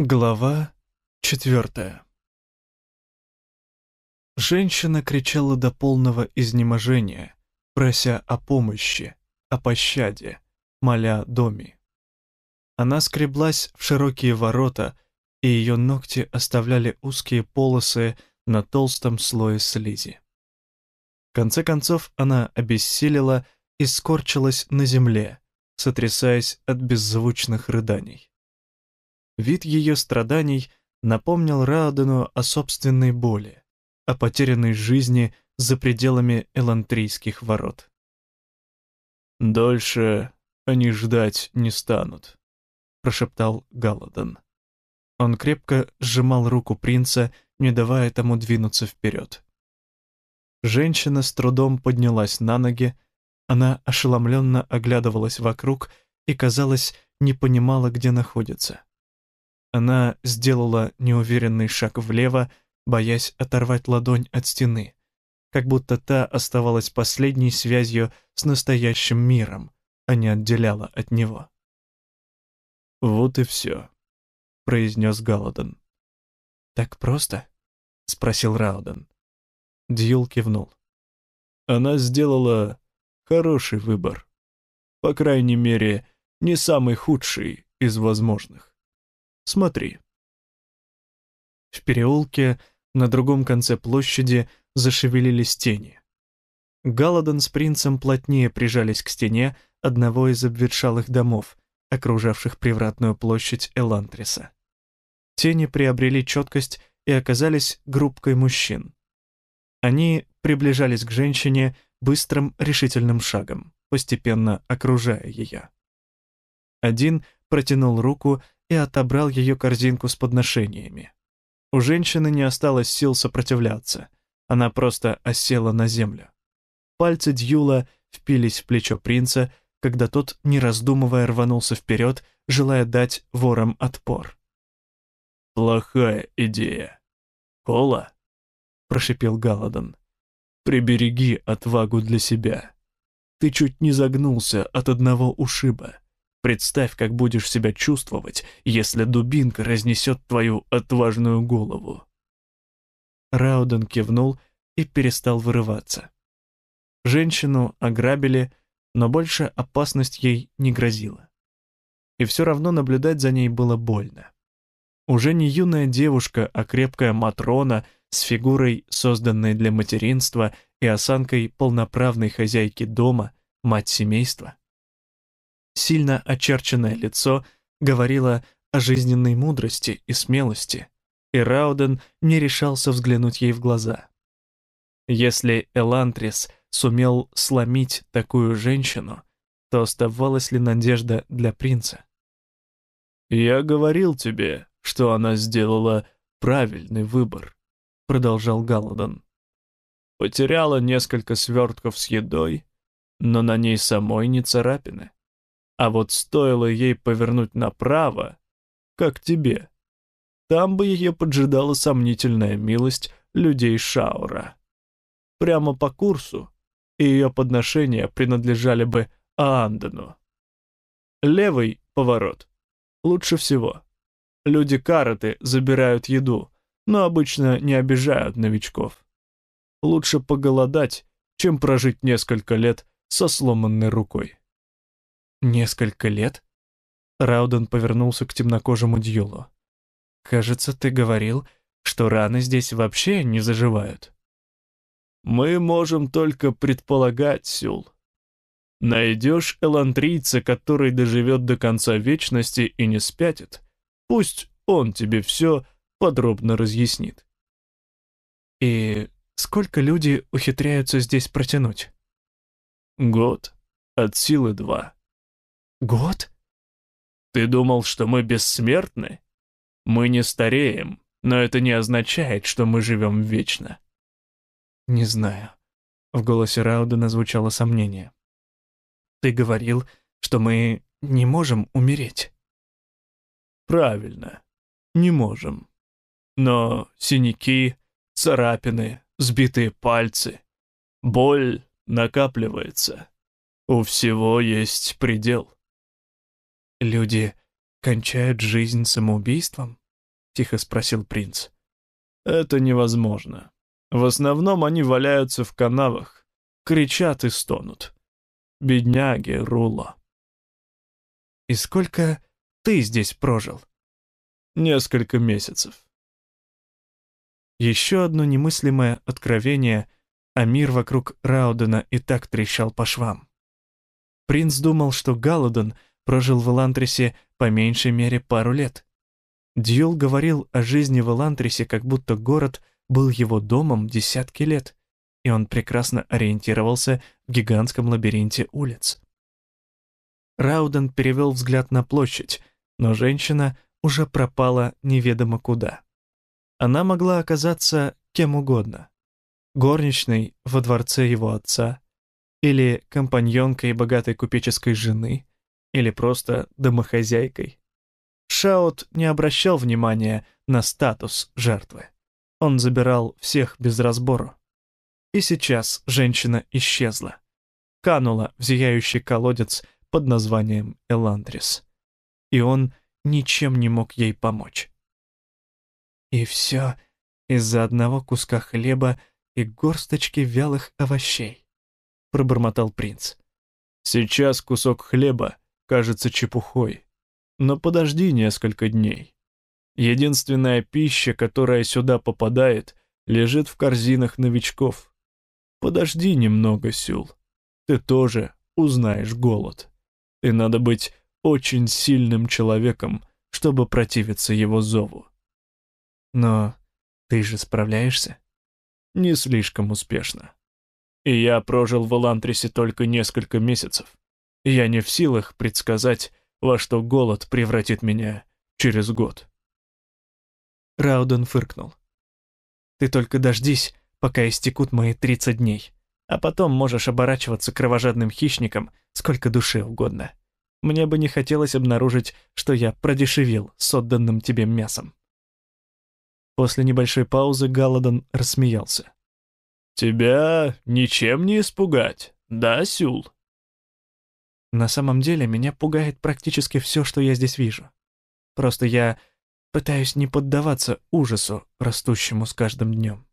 Глава четвертая Женщина кричала до полного изнеможения, прося о помощи, о пощаде, моля доме. Она скреблась в широкие ворота, и ее ногти оставляли узкие полосы на толстом слое слизи. В конце концов она обессилила и скорчилась на земле, сотрясаясь от беззвучных рыданий. Вид ее страданий напомнил Раудену о собственной боли, о потерянной жизни за пределами Элантрийских ворот. «Дольше они ждать не станут», — прошептал Галадон. Он крепко сжимал руку принца, не давая тому двинуться вперед. Женщина с трудом поднялась на ноги, она ошеломленно оглядывалась вокруг и, казалось, не понимала, где находится. Она сделала неуверенный шаг влево, боясь оторвать ладонь от стены, как будто та оставалась последней связью с настоящим миром, а не отделяла от него. «Вот и все», — произнес Галадон. «Так просто?» — спросил Рауден. Дьюл кивнул. «Она сделала хороший выбор. По крайней мере, не самый худший из возможных. Смотри». В переулке на другом конце площади зашевелились тени. Галадон с принцем плотнее прижались к стене одного из обветшалых домов, окружавших привратную площадь Элантриса. Тени приобрели четкость и оказались группкой мужчин. Они приближались к женщине быстрым решительным шагом, постепенно окружая ее. Один протянул руку и отобрал ее корзинку с подношениями. У женщины не осталось сил сопротивляться, она просто осела на землю. Пальцы Дьюла впились в плечо принца, когда тот, не раздумывая, рванулся вперед, желая дать ворам отпор. «Плохая идея. Кола?» — прошипел Галадон. «Прибереги отвагу для себя. Ты чуть не загнулся от одного ушиба. Представь, как будешь себя чувствовать, если дубинка разнесет твою отважную голову. Рауден кивнул и перестал вырываться. Женщину ограбили, но больше опасность ей не грозила. И все равно наблюдать за ней было больно. Уже не юная девушка, а крепкая Матрона с фигурой, созданной для материнства, и осанкой полноправной хозяйки дома, мать семейства. Сильно очерченное лицо говорило о жизненной мудрости и смелости, и Рауден не решался взглянуть ей в глаза. Если Элантрис сумел сломить такую женщину, то оставалась ли надежда для принца? «Я говорил тебе, что она сделала правильный выбор», — продолжал Галадон. «Потеряла несколько свертков с едой, но на ней самой не царапины. А вот стоило ей повернуть направо, как тебе, там бы ее поджидала сомнительная милость людей Шаура. Прямо по курсу, и ее подношения принадлежали бы Аандену. Левый поворот. Лучше всего. Люди Караты забирают еду, но обычно не обижают новичков. Лучше поголодать, чем прожить несколько лет со сломанной рукой. «Несколько лет?» Рауден повернулся к темнокожему Дьюлу. «Кажется, ты говорил, что раны здесь вообще не заживают». «Мы можем только предполагать, Сюл. Найдешь элантрийца, который доживет до конца вечности и не спятит, пусть он тебе все подробно разъяснит». «И сколько люди ухитряются здесь протянуть?» «Год. От силы два». Год? Ты думал, что мы бессмертны? Мы не стареем, но это не означает, что мы живем вечно. Не знаю. В голосе Раудена звучало сомнение. Ты говорил, что мы не можем умереть. Правильно, не можем. Но синяки, царапины, сбитые пальцы, боль накапливается. У всего есть предел. Люди кончают жизнь самоубийством? — тихо спросил принц. «Это невозможно. В основном они валяются в канавах, кричат и стонут. Бедняги, Рула». «И сколько ты здесь прожил?» «Несколько месяцев». Еще одно немыслимое откровение, а мир вокруг Раудена и так трещал по швам. Принц думал, что Галадон прожил в Элантрисе по меньшей мере пару лет. Дьюл говорил о жизни в Элантрисе, как будто город был его домом десятки лет, и он прекрасно ориентировался в гигантском лабиринте улиц. Рауден перевел взгляд на площадь, но женщина уже пропала неведомо куда. Она могла оказаться кем угодно. Горничной во дворце его отца, или компаньонкой богатой купеческой жены, или просто домохозяйкой. Шаут не обращал внимания на статус жертвы. Он забирал всех без разбору. И сейчас женщина исчезла. Канула в зияющий колодец под названием Эландрис. И он ничем не мог ей помочь. И все из-за одного куска хлеба и горсточки вялых овощей, пробормотал принц. Сейчас кусок хлеба кажется чепухой, но подожди несколько дней. Единственная пища, которая сюда попадает, лежит в корзинах новичков. Подожди немного, Сюл. Ты тоже узнаешь голод. И надо быть очень сильным человеком, чтобы противиться его зову. Но ты же справляешься? Не слишком успешно. И я прожил в Элантрисе только несколько месяцев. Я не в силах предсказать, во что голод превратит меня через год. Рауден фыркнул. «Ты только дождись, пока истекут мои 30 дней, а потом можешь оборачиваться кровожадным хищником сколько душе угодно. Мне бы не хотелось обнаружить, что я продешевил с отданным тебе мясом». После небольшой паузы Галадон рассмеялся. «Тебя ничем не испугать, да, Сюл?» «На самом деле меня пугает практически все, что я здесь вижу. Просто я пытаюсь не поддаваться ужасу, растущему с каждым днем.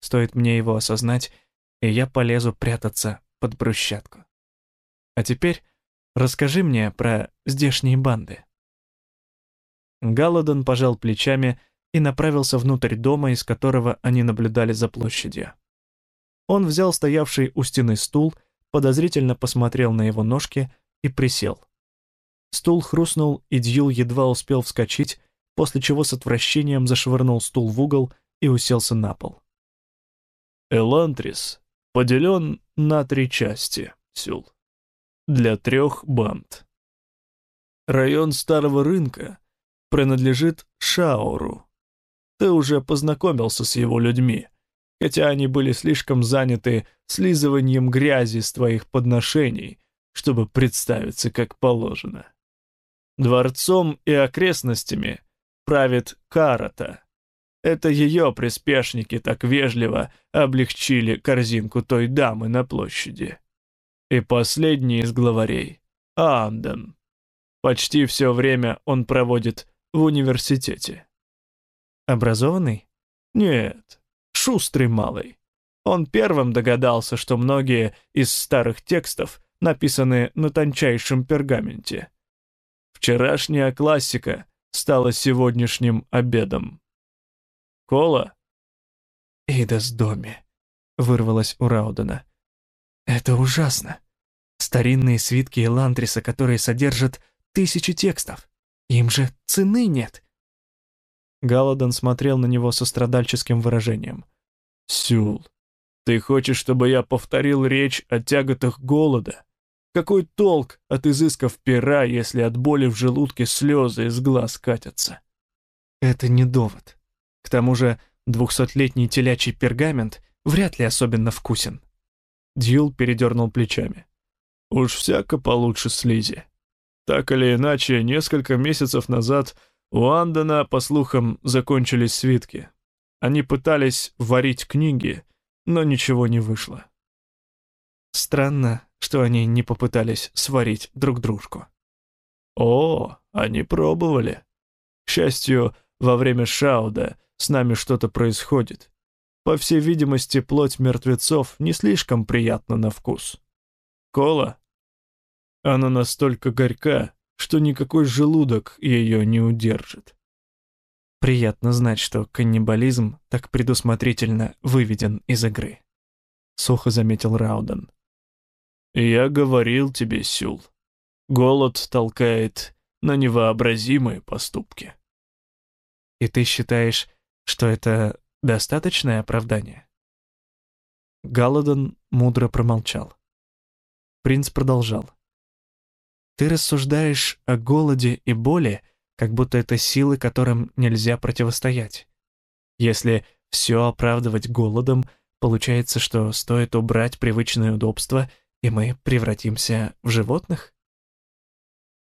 Стоит мне его осознать, и я полезу прятаться под брусчатку. А теперь расскажи мне про здешние банды». Галадон пожал плечами, и направился внутрь дома, из которого они наблюдали за площадью. Он взял стоявший у стены стул, подозрительно посмотрел на его ножки и присел. Стул хрустнул, и Дьюл едва успел вскочить, после чего с отвращением зашвырнул стул в угол и уселся на пол. «Элантрис поделен на три части, Сюл, для трех банд. Район Старого Рынка принадлежит Шауру, ты уже познакомился с его людьми, хотя они были слишком заняты слизыванием грязи с твоих подношений, чтобы представиться как положено. Дворцом и окрестностями правит Карата. Это ее приспешники так вежливо облегчили корзинку той дамы на площади. И последний из главарей — Амдан. Почти все время он проводит в университете. Образованный? Нет, шустрый малый. Он первым догадался, что многие из старых текстов написаны на тончайшем пергаменте. Вчерашняя классика стала сегодняшним обедом. Кола? «Идас доме», — вырвалось у Раудена. «Это ужасно. Старинные свитки Эландриса, которые содержат тысячи текстов. Им же цены нет. Галадон смотрел на него со страдальческим выражением. «Сюл, ты хочешь, чтобы я повторил речь о тяготах голода? Какой толк от изысков пера, если от боли в желудке слезы из глаз катятся?» «Это не довод. К тому же двухсотлетний телячий пергамент вряд ли особенно вкусен». Дьюл передернул плечами. «Уж всяко получше слизи. Так или иначе, несколько месяцев назад у Андена, по слухам, закончились свитки. Они пытались варить книги, но ничего не вышло. Странно, что они не попытались сварить друг дружку. О, они пробовали. К счастью, во время шауда с нами что-то происходит. По всей видимости, плоть мертвецов не слишком приятна на вкус. Кола? Она настолько горька, что никакой желудок ее не удержит. Приятно знать, что каннибализм так предусмотрительно выведен из игры. Сухо заметил Рауден. «Я говорил тебе, Сюл, голод толкает на невообразимые поступки». «И ты считаешь, что это достаточное оправдание?» Галадон мудро промолчал. Принц продолжал. «Ты рассуждаешь о голоде и боли, как будто это силы, которым нельзя противостоять. Если все оправдывать голодом, получается, что стоит убрать привычные удобства, и мы превратимся в животных?»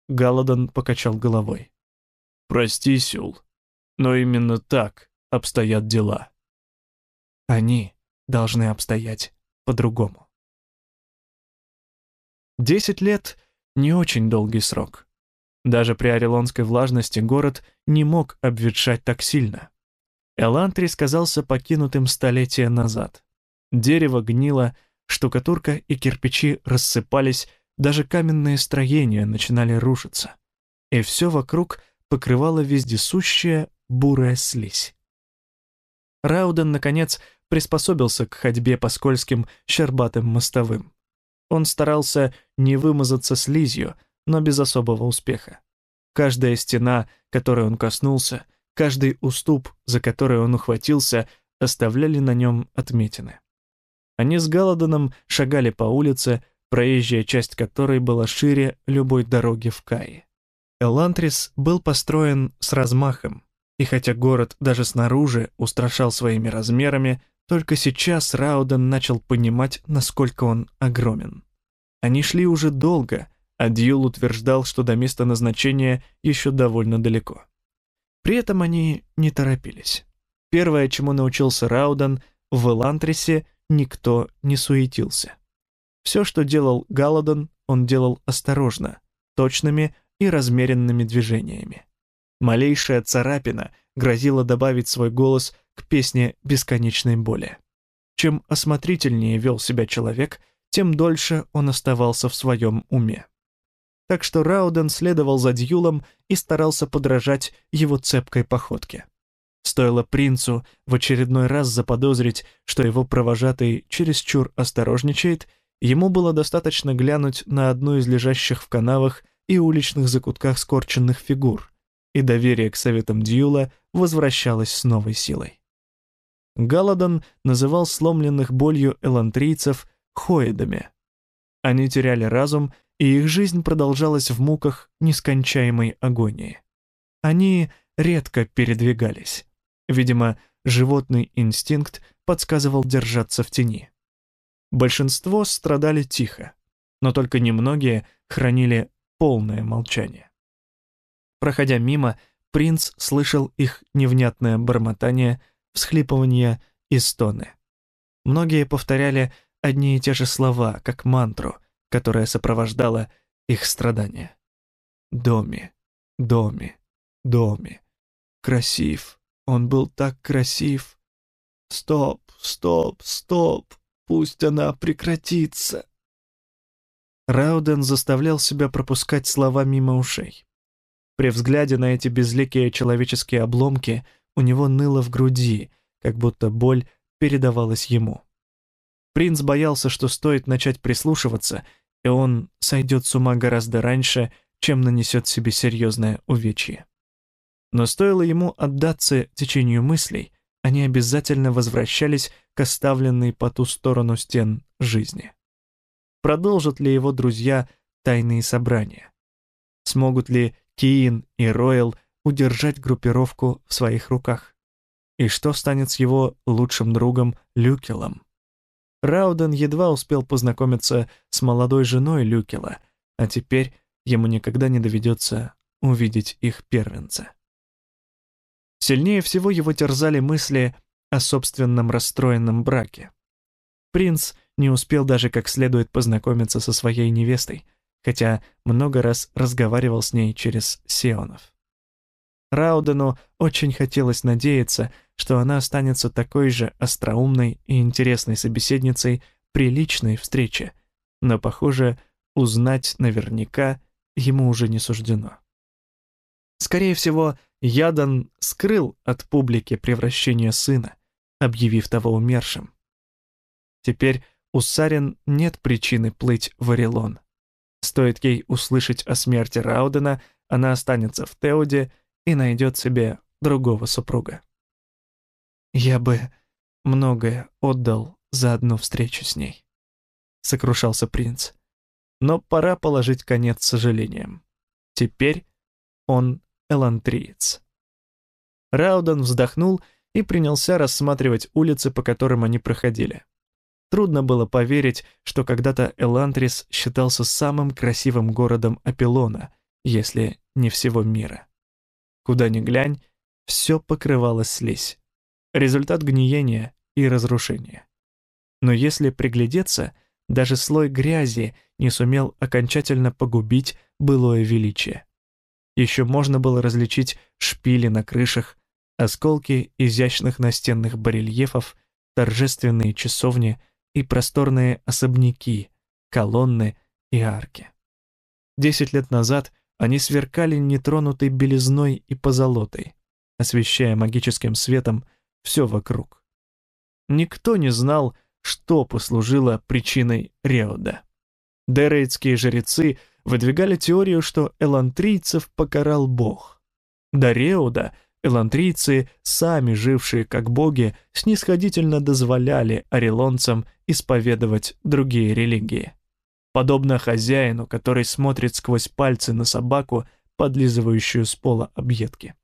Галадон покачал головой. «Прости, Сюл, но именно так обстоят дела». «Они должны обстоять по-другому». Десять лет — не очень долгий срок. Даже при орелонской влажности город не мог обветшать так сильно. Элантри сказался покинутым столетия назад. Дерево гнило, штукатурка и кирпичи рассыпались, даже каменные строения начинали рушиться. И все вокруг покрывала вездесущая бурая слизь. Рауден, наконец, приспособился к ходьбе по скользким, щербатым мостовым. Он старался не вымазаться слизью, но без особого успеха. Каждая стена, которой он коснулся, каждый уступ, за который он ухватился, оставляли на нем отметины. Они с Галадоном шагали по улице, проезжая часть которой была шире любой дороги в Каи. Элантрис был построен с размахом, и хотя город даже снаружи устрашал своими размерами, только сейчас Рауден начал понимать, насколько он огромен. Они шли уже долго, а Дьюл утверждал, что до места назначения еще довольно далеко. При этом они не торопились. Первое, чему научился Рауден, в Элантрисе никто не суетился. Все, что делал Галадон, он делал осторожно, точными и размеренными движениями. Малейшая царапина грозила добавить свой голос к песне бесконечной боли. Чем осмотрительнее вел себя человек, тем дольше он оставался в своем уме. Так что Рауден следовал за Дьюлом и старался подражать его цепкой походке. Стоило принцу в очередной раз заподозрить, что его провожатый чересчур осторожничает, ему было достаточно глянуть на одну из лежащих в канавах и уличных закутках скорченных фигур, и доверие к советам Дьюла возвращалось с новой силой. Галадон называл сломленных болью элантрийцев хоидами. Они теряли разум, и их жизнь продолжалась в муках нескончаемой агонии. Они редко передвигались. Видимо, животный инстинкт подсказывал держаться в тени. Большинство страдали тихо, но только немногие хранили полное молчание. Проходя мимо, принц слышал их невнятное бормотание — всхлипывания и стоны. Многие повторяли одни и те же слова, как мантру, которая сопровождала их страдания. «Доми, доми, доми. Красив, он был так красив. Стоп, стоп, стоп, пусть она прекратится». Рауден заставлял себя пропускать слова мимо ушей. При взгляде на эти безликие человеческие обломки у него ныло в груди, как будто боль передавалась ему. Принц боялся, что стоит начать прислушиваться, и он сойдет с ума гораздо раньше, чем нанесет себе серьезное увечье. Но стоило ему отдаться течению мыслей, они обязательно возвращались к оставленной по ту сторону стен жизни. Продолжат ли его друзья тайные собрания? Смогут ли Киин и Ройл удержать группировку в своих руках. И что станет с его лучшим другом Люкелом? Рауден едва успел познакомиться с молодой женой Люкела, а теперь ему никогда не доведется увидеть их первенца. Сильнее всего его терзали мысли о собственном расстроенном браке. Принц не успел даже как следует познакомиться со своей невестой, хотя много раз разговаривал с ней через Сионов. Раудену очень хотелось надеяться, что она останется такой же остроумной и интересной собеседницей при личной встрече, но, похоже, узнать наверняка ему уже не суждено. Скорее всего, Ядан скрыл от публики превращение сына, объявив того умершим. Теперь у Сарин нет причины плыть в Орелон. Стоит ей услышать о смерти Раудена, она останется в Теоде и найдет себе другого супруга. «Я бы многое отдал за одну встречу с ней», — сокрушался принц. Но пора положить конец сожалениям. Теперь он элантриец. Рауден вздохнул и принялся рассматривать улицы, по которым они проходили. Трудно было поверить, что когда-то Элантрис считался самым красивым городом Апеллона, если не всего мира. Куда ни глянь, все покрывалось слизь. Результат гниения и разрушения. Но если приглядеться, даже слой грязи не сумел окончательно погубить былое величие. Еще можно было различить шпили на крышах, осколки изящных настенных барельефов, торжественные часовни и просторные особняки, колонны и арки. Десять лет назад они сверкали нетронутой белизной и позолотой, освещая магическим светом все вокруг. Никто не знал, что послужило причиной Реода. Дерейтские жрецы выдвигали теорию, что элантрийцев покарал бог. До Реуда элантрийцы, сами жившие как боги, снисходительно дозволяли орелонцам исповедовать другие религии подобно хозяину, который смотрит сквозь пальцы на собаку, подлизывающую с пола объедки.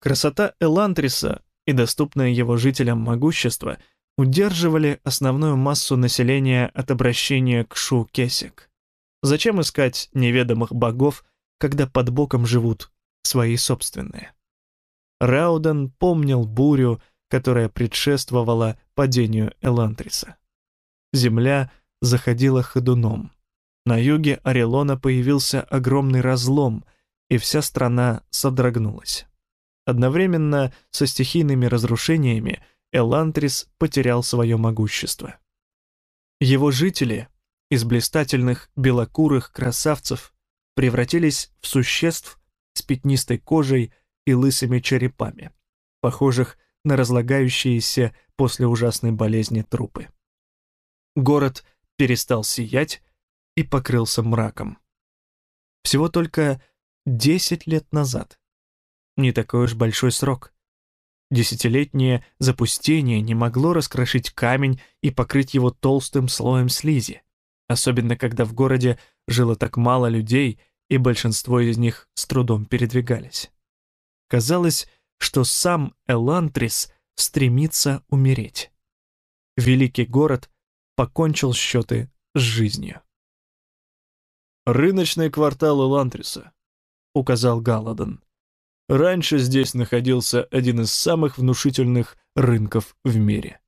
Красота Элантриса и доступное его жителям могущество удерживали основную массу населения от обращения к Шу-Кесик. Зачем искать неведомых богов, когда под боком живут свои собственные? Рауден помнил бурю, которая предшествовала падению Элантриса. Земля заходила ходуном. На юге Орелона появился огромный разлом, и вся страна содрогнулась. Одновременно со стихийными разрушениями Элантрис потерял свое могущество. Его жители из блистательных белокурых красавцев превратились в существ с пятнистой кожей и лысыми черепами, похожих на разлагающиеся после ужасной болезни трупы. Город перестал сиять и покрылся мраком. Всего только 10 лет назад. Не такой уж большой срок. Десятилетнее запустение не могло раскрошить камень и покрыть его толстым слоем слизи, особенно когда в городе жило так мало людей, и большинство из них с трудом передвигались. Казалось, что сам Элантрис стремится умереть. Великий город покончил счеты с жизнью. «Рыночный квартал Элантриса», — указал Галадон. «Раньше здесь находился один из самых внушительных рынков в мире.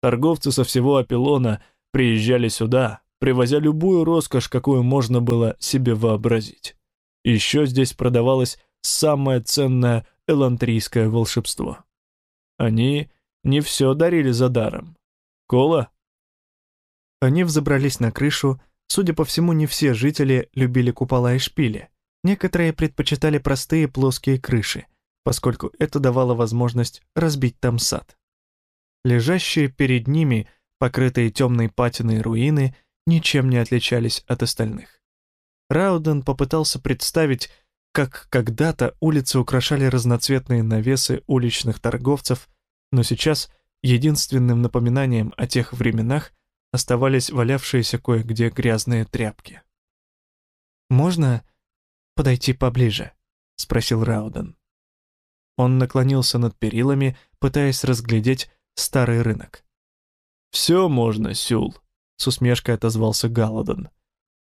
Торговцы со всего Апеллона приезжали сюда, привозя любую роскошь, какую можно было себе вообразить. Еще здесь продавалось самое ценное элантрийское волшебство. Они не все дарили за даром. Кола они взобрались на крышу, судя по всему, не все жители любили купола и шпили. Некоторые предпочитали простые плоские крыши, поскольку это давало возможность разбить там сад. Лежащие перед ними, покрытые темной патиной руины, ничем не отличались от остальных. Рауден попытался представить, как когда-то улицы украшали разноцветные навесы уличных торговцев, но сейчас единственным напоминанием о тех временах оставались валявшиеся кое-где грязные тряпки. «Можно подойти поближе?» — спросил Рауден. Он наклонился над перилами, пытаясь разглядеть старый рынок. «Все можно, Сюл», — с усмешкой отозвался Галадон.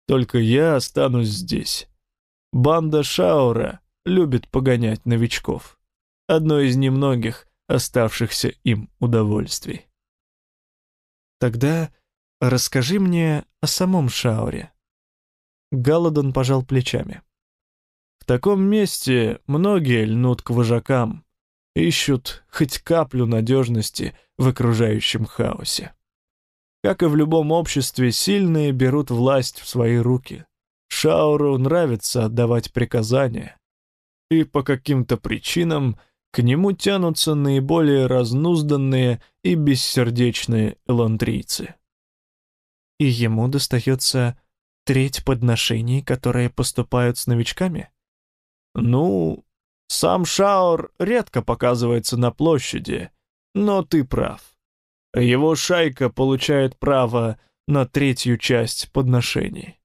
«Только я останусь здесь. Банда Шаура любит погонять новичков. Одно из немногих оставшихся им удовольствий». «Тогда «Расскажи мне о самом Шауре». Галадон пожал плечами. В таком месте многие льнут к вожакам, ищут хоть каплю надежности в окружающем хаосе. Как и в любом обществе, сильные берут власть в свои руки. Шауру нравится отдавать приказания. И по каким-то причинам к нему тянутся наиболее разнузданные и бессердечные элантрийцы. И ему достается треть подношений, которые поступают с новичками? Ну, сам Шаур редко показывается на площади, но ты прав. Его шайка получает право на третью часть подношений.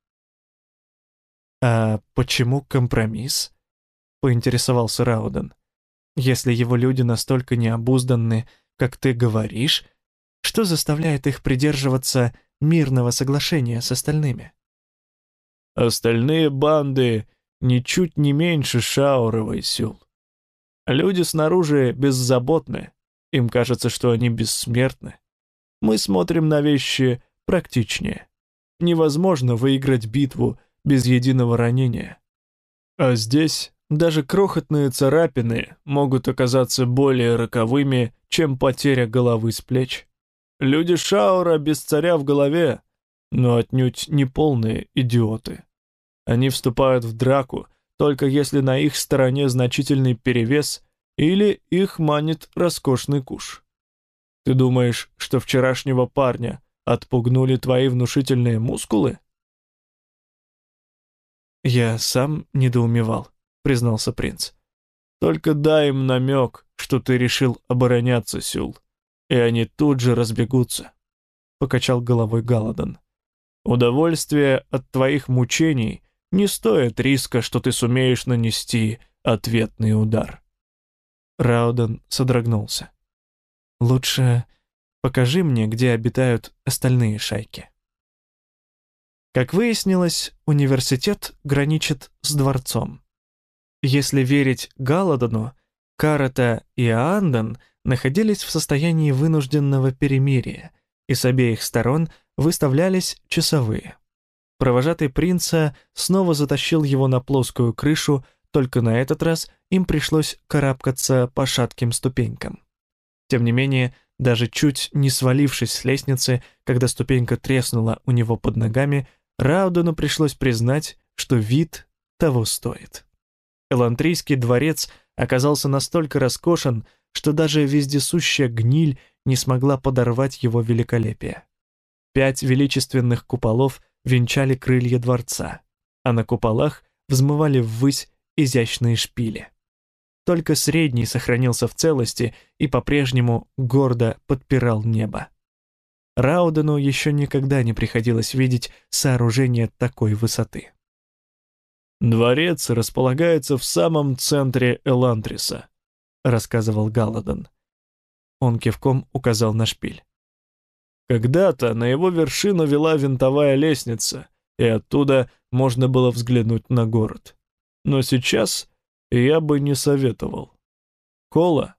«А почему компромисс?» — поинтересовался Рауден. «Если его люди настолько необузданны, как ты говоришь, что заставляет их придерживаться мирного соглашения с остальными?» «Остальные банды ничуть не меньше Шауровой сил. Люди снаружи беззаботны, им кажется, что они бессмертны. Мы смотрим на вещи практичнее. Невозможно выиграть битву без единого ранения. А здесь даже крохотные царапины могут оказаться более роковыми, чем потеря головы с плеч. Люди Шаура без царя в голове, но отнюдь не полные идиоты. Они вступают в драку, только если на их стороне значительный перевес или их манит роскошный куш. Ты думаешь, что вчерашнего парня отпугнули твои внушительные мускулы? Я сам недоумевал, признался принц. Только дай им намек, что ты решил обороняться, Сюл, и они тут же разбегутся, покачал головой Галадон. Удовольствие от твоих мучений не стоит риска, что ты сумеешь нанести ответный удар. Рауден содрогнулся. «Лучше покажи мне, где обитают остальные шайки». Как выяснилось, университет граничит с дворцом. Если верить Галадону, Карата и Аанден находились в состоянии вынужденного перемирия, и с обеих сторон выставлялись часовые. Провожатый принца снова затащил его на плоскую крышу, только на этот раз им пришлось карабкаться по шатким ступенькам. Тем не менее, даже чуть не свалившись с лестницы, когда ступенька треснула у него под ногами, Раудену пришлось признать, что вид того стоит. Элантрийский дворец оказался настолько роскошен, что даже вездесущая гниль не смогла подорвать его великолепие. Пять величественных куполов венчали крылья дворца, а на куполах взмывали ввысь изящные шпили. Только средний сохранился в целости и по-прежнему гордо подпирал небо. Раудену еще никогда не приходилось видеть сооружение такой высоты. «Дворец располагается в самом центре Элантриса», — рассказывал Галадон. Он кивком указал на шпиль. Когда-то на его вершину вела винтовая лестница, и оттуда можно было взглянуть на город. Но сейчас я бы не советовал. Кола?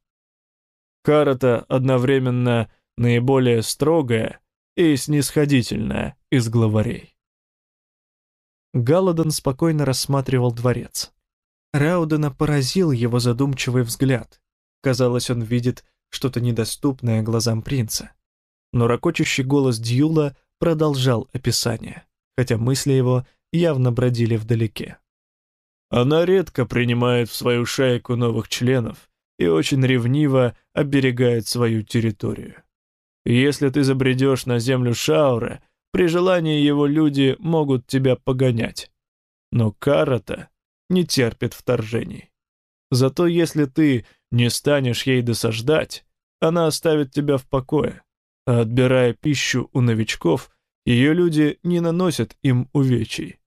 Карата одновременно наиболее строгая и снисходительная из главарей. Галадон спокойно рассматривал дворец. Раудена поразил его задумчивый взгляд. Казалось, он видит что-то недоступное глазам принца но ракочущий голос Дьюла продолжал описание, хотя мысли его явно бродили вдалеке. Она редко принимает в свою шайку новых членов и очень ревниво оберегает свою территорию. Если ты забредешь на землю Шаура, при желании его люди могут тебя погонять. Но Карата не терпит вторжений. Зато если ты не станешь ей досаждать, она оставит тебя в покое а отбирая пищу у новичков, ее люди не наносят им увечий.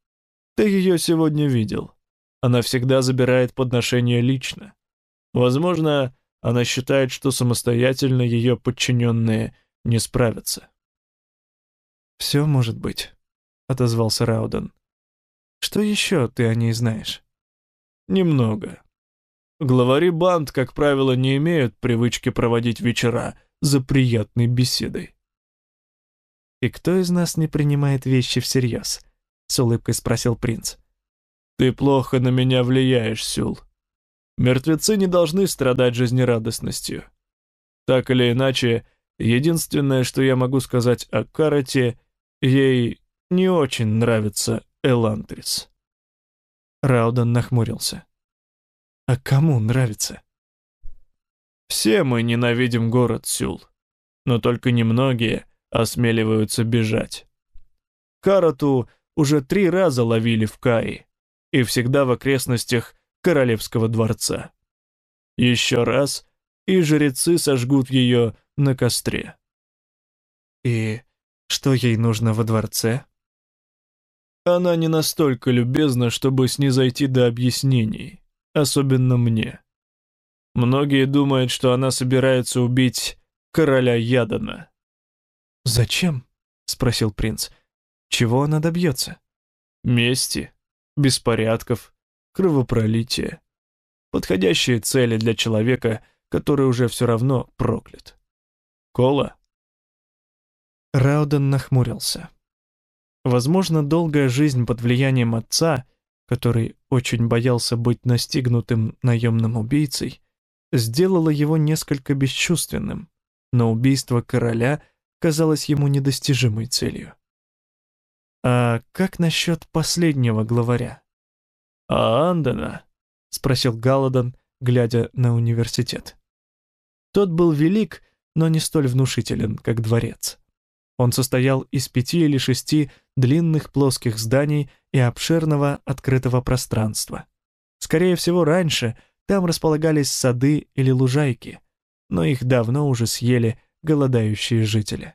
Ты ее сегодня видел. Она всегда забирает подношения лично. Возможно, она считает, что самостоятельно ее подчиненные не справятся. «Все может быть», — отозвался Рауден. «Что еще ты о ней знаешь?» «Немного. Главари банд, как правило, не имеют привычки проводить вечера за приятной беседой. «И кто из нас не принимает вещи всерьез?» — с улыбкой спросил принц. «Ты плохо на меня влияешь, Сюл. Мертвецы не должны страдать жизнерадостностью. Так или иначе, единственное, что я могу сказать о Карате, ей не очень нравится Элантрис». Рауден нахмурился. «А кому нравится?» «Все мы ненавидим город Сюл, но только немногие осмеливаются бежать. Карату уже три раза ловили в Каи, и всегда в окрестностях Королевского дворца. Еще раз, и жрецы сожгут ее на костре. И что ей нужно во дворце? Она не настолько любезна, чтобы снизойти до объяснений, особенно мне. Многие думают, что она собирается убить короля Ядана. «Зачем?» — спросил принц. «Чего она добьется?» «Мести, беспорядков, кровопролития. Подходящие цели для человека, который уже все равно проклят. Кола?» Рауден нахмурился. Возможно, долгая жизнь под влиянием отца, который очень боялся быть настигнутым наемным убийцей, сделала его несколько бесчувственным, но убийство короля казалось ему недостижимой целью. «А как насчет последнего главаря?» «А Андена?» — спросил Галадон, глядя на университет. Тот был велик, но не столь внушителен, как дворец. Он состоял из пяти или шести длинных плоских зданий и обширного открытого пространства. Скорее всего, раньше там располагались сады или лужайки, но их давно уже съели голодающие жители.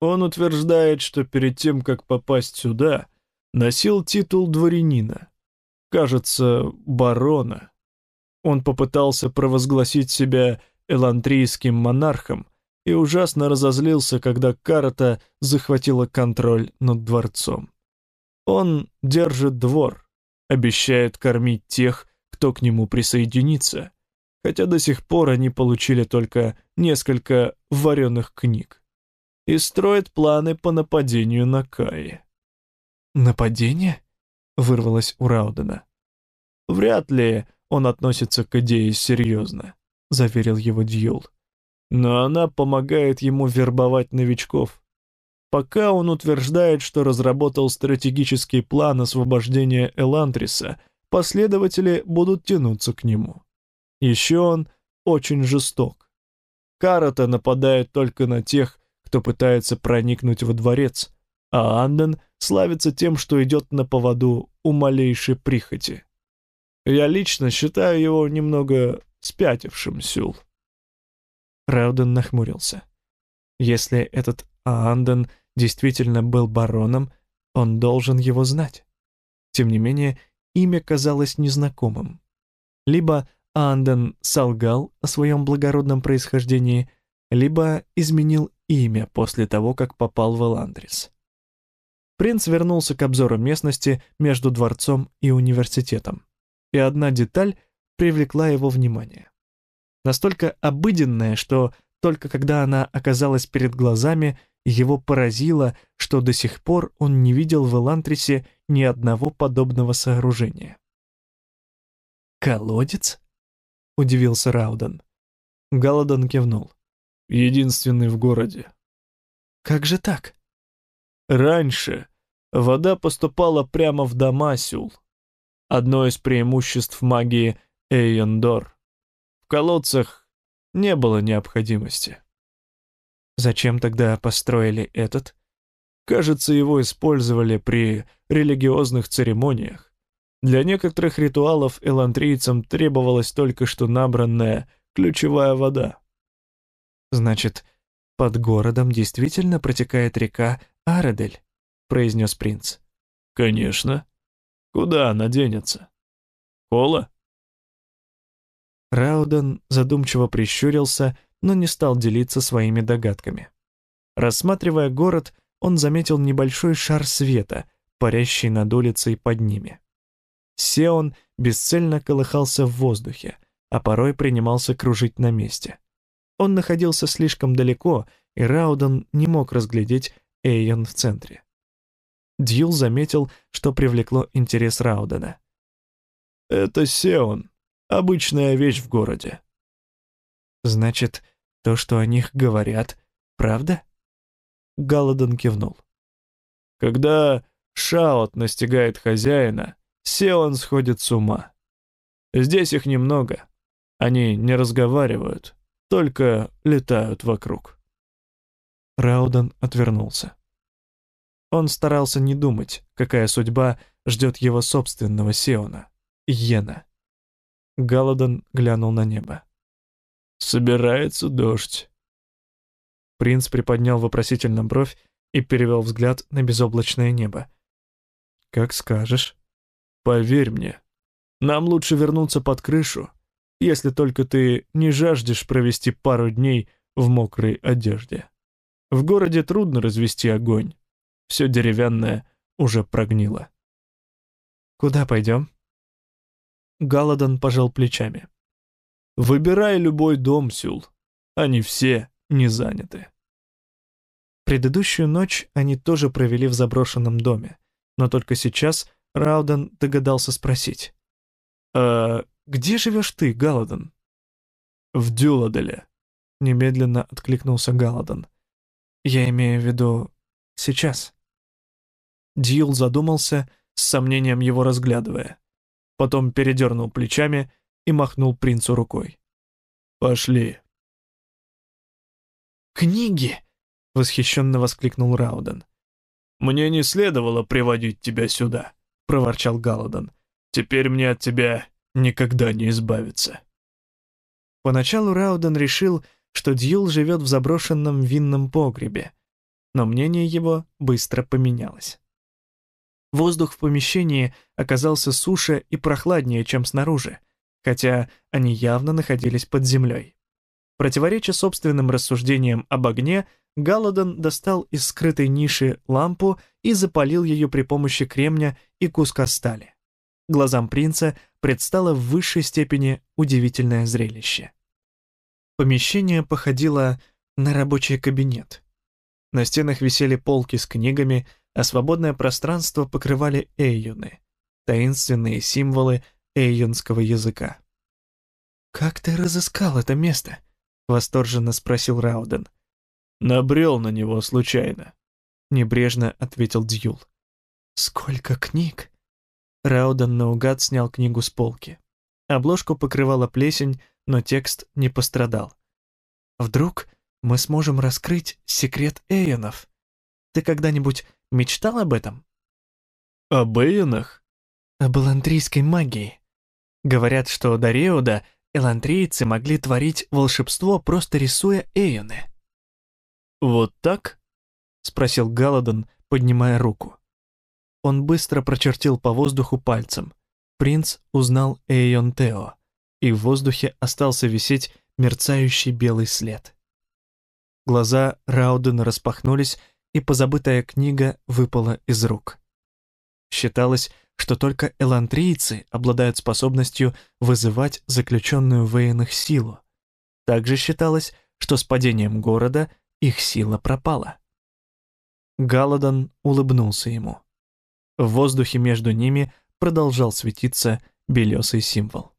Он утверждает, что перед тем, как попасть сюда, носил титул дворянина, кажется, барона. Он попытался провозгласить себя элантрийским монархом и ужасно разозлился, когда карта захватила контроль над дворцом. Он держит двор, обещает кормить тех, кто к нему присоединится, хотя до сих пор они получили только несколько вареных книг, и строит планы по нападению на Каи. «Нападение?» — вырвалось у Раудена. «Вряд ли он относится к идее серьезно», — заверил его Дьюл. «Но она помогает ему вербовать новичков. Пока он утверждает, что разработал стратегический план освобождения Элантриса, последователи будут тянуться к нему. Еще он очень жесток. Карата нападает только на тех, кто пытается проникнуть во дворец, а Анден славится тем, что идет на поводу у малейшей прихоти. Я лично считаю его немного спятившим, Сюл. Рауден нахмурился. Если этот Аанден действительно был бароном, он должен его знать. Тем не менее, имя казалось незнакомым. Либо Анден солгал о своем благородном происхождении, либо изменил имя после того, как попал в Эландрис. Принц вернулся к обзору местности между дворцом и университетом, и одна деталь привлекла его внимание. Настолько обыденная, что только когда она оказалась перед глазами, его поразило, что до сих пор он не видел в Элантрисе ни одного подобного сооружения. «Колодец?» удивился Рауден. Галадон кивнул. Единственный в городе. Как же так? Раньше вода поступала прямо в дома. Одно из преимуществ магии Эйендор. В колодцах не было необходимости. Зачем тогда построили этот? Кажется, его использовали при религиозных церемониях. Для некоторых ритуалов элантрийцам требовалась только что набранная ключевая вода. «Значит, под городом действительно протекает река Аредель», — произнес принц. «Конечно. Куда она денется? Кола?» Рауден задумчиво прищурился, но не стал делиться своими догадками. Рассматривая город, он заметил небольшой шар света, парящий над улицей под ними. Сеон бесцельно колыхался в воздухе, а порой принимался кружить на месте. Он находился слишком далеко, и Рауден не мог разглядеть Эйон в центре. Дьюл заметил, что привлекло интерес Раудена. «Это Сеон, обычная вещь в городе». «Значит, то, что о них говорят, правда?» Галадон кивнул. «Когда Шаот настигает хозяина, Сеон сходит с ума. Здесь их немного. Они не разговаривают, только летают вокруг». Рауден отвернулся. Он старался не думать, какая судьба ждет его собственного Сеона, Йена. Галадон глянул на небо. «Собирается дождь». Принц приподнял вопросительно бровь и перевел взгляд на безоблачное небо. «Как скажешь». «Поверь мне, нам лучше вернуться под крышу, если только ты не жаждешь провести пару дней в мокрой одежде. В городе трудно развести огонь, все деревянное уже прогнило. «Куда пойдем?» Галадон пожал плечами. «Выбирай любой дом, Сюл. Они все не заняты». Предыдущую ночь они тоже провели в заброшенном доме, но только сейчас Рауден догадался спросить. «А где живешь ты, Галадон?» «В Дюладеле», — немедленно откликнулся Галадон. «Я имею в виду сейчас». Дьюл задумался, с сомнением его разглядывая. Потом передернул плечами и махнул принцу рукой. «Пошли». «Книги!» — восхищенно воскликнул Рауден. «Мне не следовало приводить тебя сюда», — проворчал Галадон. «Теперь мне от тебя никогда не избавиться». Поначалу Рауден решил, что Дьюл живет в заброшенном винном погребе, но мнение его быстро поменялось. Воздух в помещении оказался суше и прохладнее, чем снаружи, хотя они явно находились под землей. Противореча собственным рассуждениям об огне, Галадон достал из скрытой ниши лампу и запалил ее при помощи кремня и куска стали. Глазам принца предстало в высшей степени удивительное зрелище. Помещение походило на рабочий кабинет. На стенах висели полки с книгами, а свободное пространство покрывали эйюны, таинственные символы эйюнского языка. «Как ты разыскал это место?» — восторженно спросил Рауден. «Набрел на него случайно», — небрежно ответил Дьюл. «Сколько книг!» Рауден наугад снял книгу с полки. Обложку покрывала плесень, но текст не пострадал. «Вдруг мы сможем раскрыть секрет Эйонов? Ты когда-нибудь Мечтал об этом? Об Эйонах? Об элантрийской магии. Говорят, что до Реуда элантрийцы могли творить волшебство, просто рисуя Эйоны. «Вот так?» — спросил Галадон, поднимая руку. Он быстро прочертил по воздуху пальцем. Принц узнал Эйон Тео, и в воздухе остался висеть мерцающий белый след. Глаза Раудена распахнулись, и позабытая книга выпала из рук. Считалось, что только элантрийцы обладают способностью вызывать заключенную в военных силу. Также считалось, что с падением города их сила пропала. Галадон улыбнулся ему. В воздухе между ними продолжал светиться белесый символ.